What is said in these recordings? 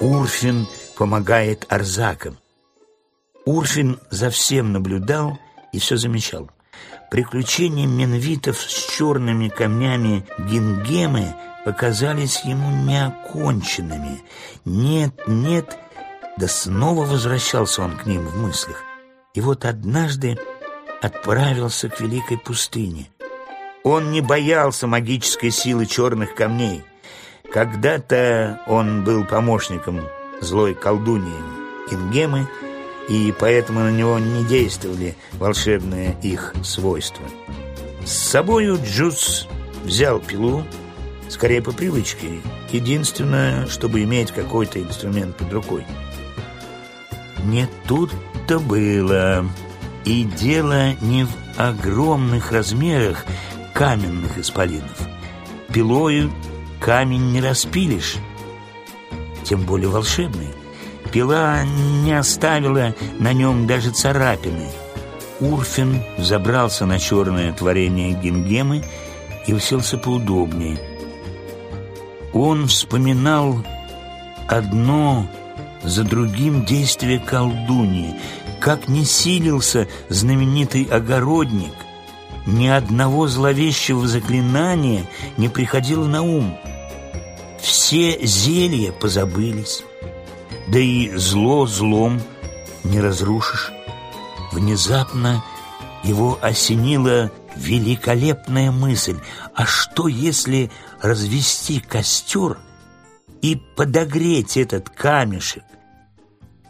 Урфин помогает Арзакам. Урфин за всем наблюдал и все замечал. Приключения менвитов с черными камнями Гингемы показались ему неоконченными. Нет, нет, да снова возвращался он к ним в мыслях. И вот однажды отправился к великой пустыне. Он не боялся магической силы черных камней. Когда-то он был помощником злой колдуньи Ингемы, и поэтому на него не действовали волшебные их свойства. С собою Джус взял пилу, скорее по привычке, единственное, чтобы иметь какой-то инструмент под рукой. Не тут-то было. И дело не в огромных размерах каменных исполинов. Пилою камень не распилишь, тем более волшебный. Пила не оставила на нем даже царапины. Урфин забрался на черное творение Гингемы и уселся поудобнее. Он вспоминал одно за другим действия колдуньи, как не силился знаменитый огородник, ни одного зловещего заклинания не приходило на ум. Все зелья позабылись, да и зло злом не разрушишь. Внезапно его осенила великолепная мысль. А что, если развести костер и подогреть этот камешек?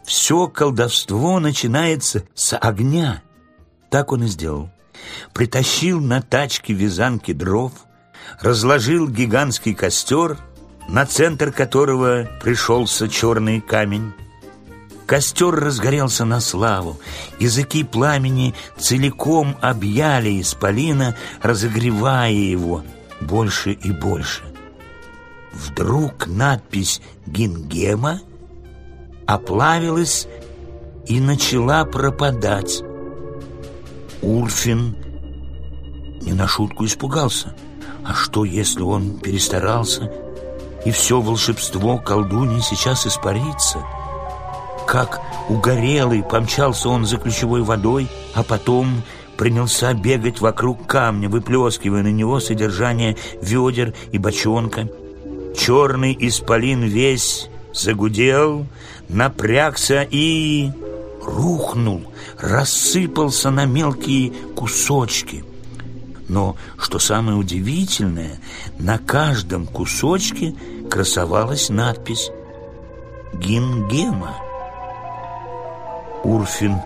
Все колдовство начинается с огня. Так он и сделал. Притащил на тачке вязанки дров, разложил гигантский костер, на центр которого пришелся черный камень. Костер разгорелся на славу, языки пламени целиком объяли исполина, разогревая его больше и больше. Вдруг надпись «Гингема» оплавилась и начала пропадать. Урфин не на шутку испугался. А что, если он перестарался, и все волшебство колдуньи сейчас испарится? Как угорелый помчался он за ключевой водой, а потом принялся бегать вокруг камня, выплескивая на него содержание ведер и бочонка. Черный исполин весь загудел, напрягся и рухнул, рассыпался на мелкие кусочки. Но, что самое удивительное, на каждом кусочке красовалась надпись «Гингема». Урфин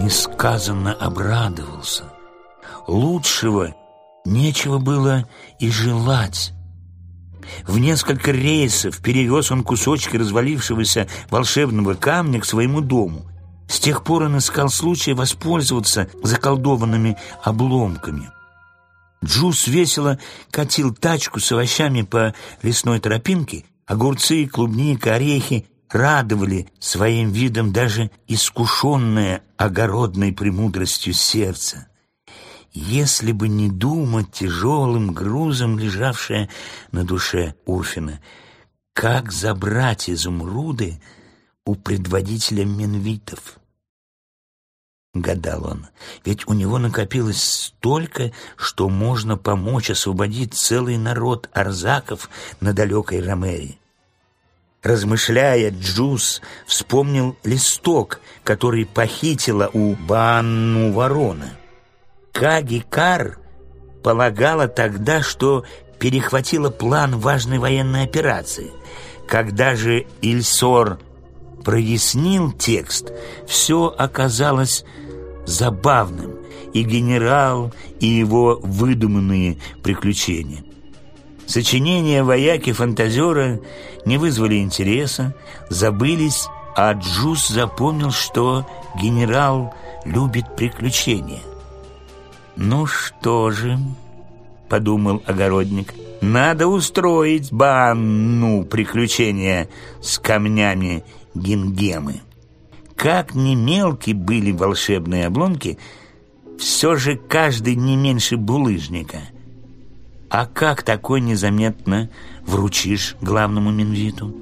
несказанно обрадовался. Лучшего нечего было и желать. В несколько рейсов перевез он кусочки развалившегося волшебного камня к своему дому. С тех пор он искал случая воспользоваться заколдованными обломками. Джус весело катил тачку с овощами по лесной тропинке, огурцы, клубника, орехи радовали своим видом даже искушенное огородной премудростью сердце если бы не думать тяжелым грузом, лежавшее на душе Урфина. Как забрать изумруды у предводителя Менвитов? Гадал он, ведь у него накопилось столько, что можно помочь освободить целый народ арзаков на далекой Ромерии. Размышляя, Джус вспомнил листок, который похитила у Банну ворона. Каги Кар полагала тогда, что перехватила план важной военной операции. Когда же Ильсор прояснил текст, все оказалось забавным, и генерал, и его выдуманные приключения. Сочинения вояки-фантазера не вызвали интереса, забылись, а Джус запомнил, что генерал любит приключения. «Ну что же», — подумал огородник, — «надо устроить банну приключения с камнями гингемы». Как не мелки были волшебные обломки, все же каждый не меньше булыжника. А как такой незаметно вручишь главному Минвиту?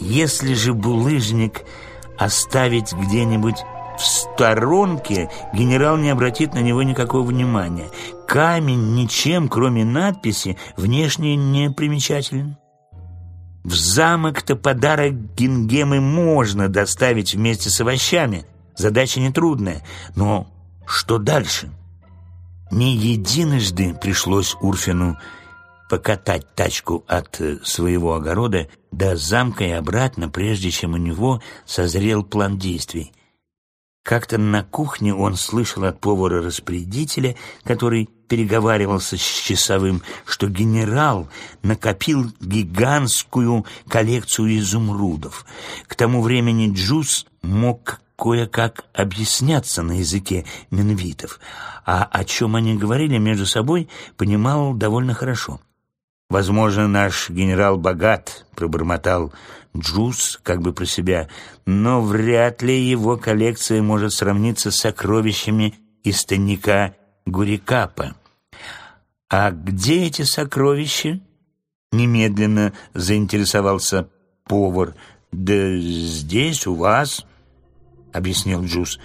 Если же булыжник оставить где-нибудь в сторонке, генерал не обратит на него никакого внимания. Камень ничем, кроме надписи, внешне не примечателен. В замок-то подарок Гингемы можно доставить вместе с овощами. Задача нетрудная. Но что дальше? Не единожды пришлось Урфину покатать тачку от э, своего огорода до замка и обратно, прежде чем у него созрел план действий. Как-то на кухне он слышал от повара-распорядителя, который переговаривался с часовым, что генерал накопил гигантскую коллекцию изумрудов. К тому времени Джуз мог кое-как объясняться на языке минвитов, а о чем они говорили между собой, понимал довольно хорошо. «Возможно, наш генерал богат», — пробормотал Джуз как бы про себя, «но вряд ли его коллекция может сравниться с сокровищами из тайника Гурикапа». «А где эти сокровища?» — немедленно заинтересовался повар. «Да здесь, у вас», — объяснил Джуз.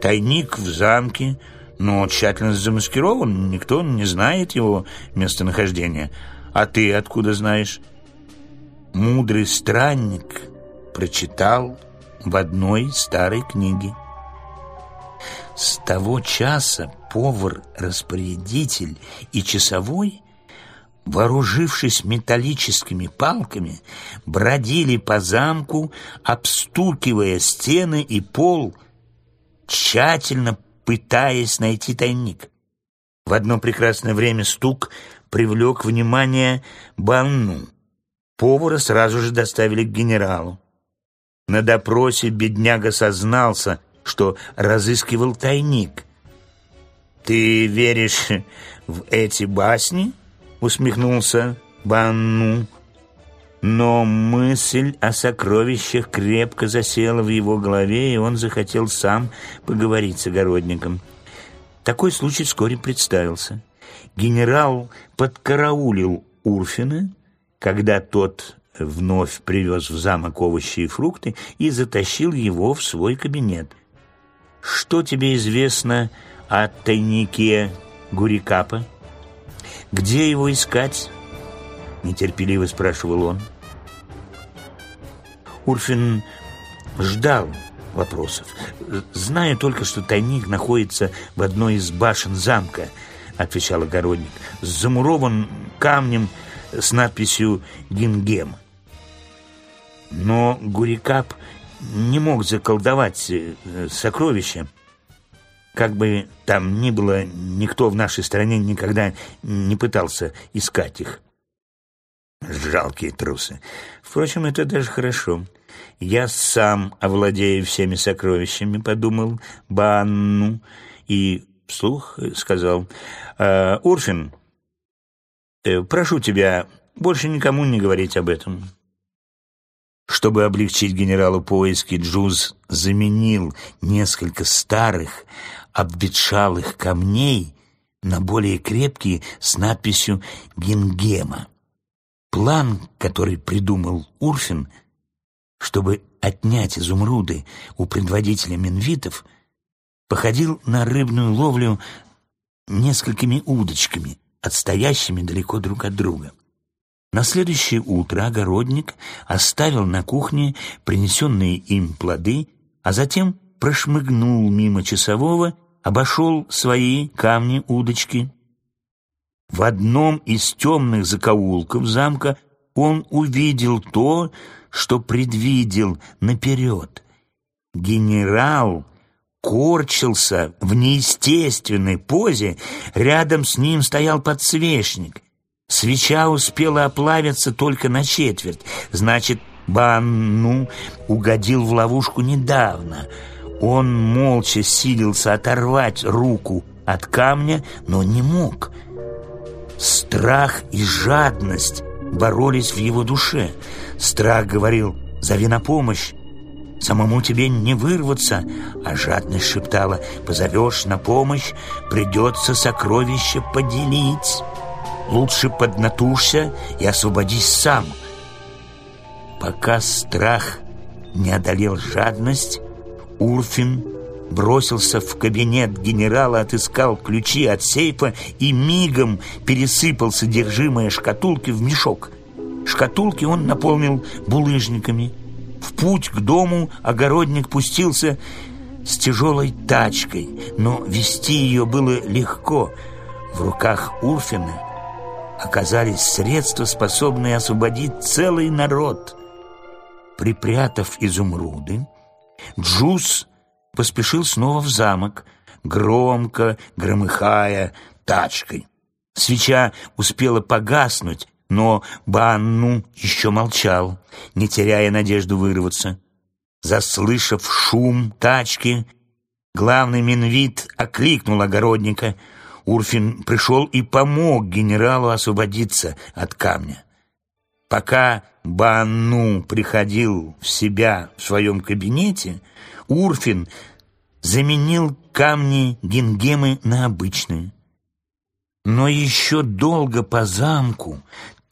«Тайник в замке, но тщательно замаскирован, никто не знает его местонахождения». А ты откуда знаешь? Мудрый странник прочитал в одной старой книге. С того часа повар-распорядитель и часовой, вооружившись металлическими палками, бродили по замку, обстукивая стены и пол, тщательно пытаясь найти тайник. В одно прекрасное время стук привлек внимание Банну. Повара сразу же доставили к генералу. На допросе бедняга сознался, что разыскивал тайник. «Ты веришь в эти басни?» — усмехнулся Банну. Но мысль о сокровищах крепко засела в его голове, и он захотел сам поговорить с огородником. Такой случай вскоре представился генерал подкараулил Урфина, когда тот вновь привез в замок овощи и фрукты и затащил его в свой кабинет. «Что тебе известно о тайнике Гурикапа? Где его искать?» — нетерпеливо спрашивал он. Урфин ждал вопросов. Знаю только, что тайник находится в одной из башен замка — отвечал огородник, замурован камнем с надписью «Гингем». Но Гурикап не мог заколдовать э, сокровища. Как бы там ни было, никто в нашей стране никогда не пытался искать их. Жалкие трусы. Впрочем, это даже хорошо. Я сам овладею всеми сокровищами, подумал Банну, и вслух сказал, «Э, «Урфин, э, прошу тебя больше никому не говорить об этом». Чтобы облегчить генералу поиски, Джуз заменил несколько старых, обветшалых камней на более крепкие с надписью «Гингема». План, который придумал Урфин, чтобы отнять изумруды у предводителя Минвитов – походил на рыбную ловлю несколькими удочками, отстоящими далеко друг от друга. На следующее утро огородник оставил на кухне принесенные им плоды, а затем прошмыгнул мимо часового, обошел свои камни-удочки. В одном из темных закоулков замка он увидел то, что предвидел наперед. Генерал корчился в неестественной позе, рядом с ним стоял подсвечник. Свеча успела оплавиться только на четверть, значит, Банну угодил в ловушку недавно. Он молча силился оторвать руку от камня, но не мог. Страх и жадность боролись в его душе. Страх говорил «Зови на помощь!» Самому тебе не вырваться, а жадность шептала, позовешь на помощь, придется сокровище поделить. лучше поднатужься и освободись сам. Пока страх не одолел жадность, Урфин бросился в кабинет генерала, отыскал ключи от сейфа и мигом пересыпал содержимое шкатулки в мешок. Шкатулки он наполнил булыжниками. В путь к дому огородник пустился с тяжелой тачкой, но вести ее было легко. В руках Урфина оказались средства, способные освободить целый народ. Припрятав изумруды, Джуз поспешил снова в замок, громко громыхая тачкой. Свеча успела погаснуть, но Банну еще молчал, не теряя надежду вырваться. Заслышав шум тачки, главный Минвит окликнул огородника. Урфин пришел и помог генералу освободиться от камня. Пока Банну приходил в себя в своем кабинете, Урфин заменил камни гингемы на обычные. Но еще долго по замку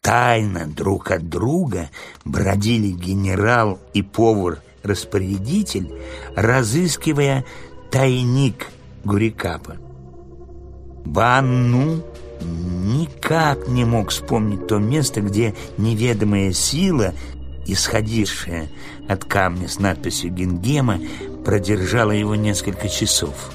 тайно друг от друга бродили генерал и повар-распорядитель, разыскивая тайник Гурикапа. Банну никак не мог вспомнить то место, где неведомая сила, исходившая от камня с надписью «Гингема», продержала его несколько часов.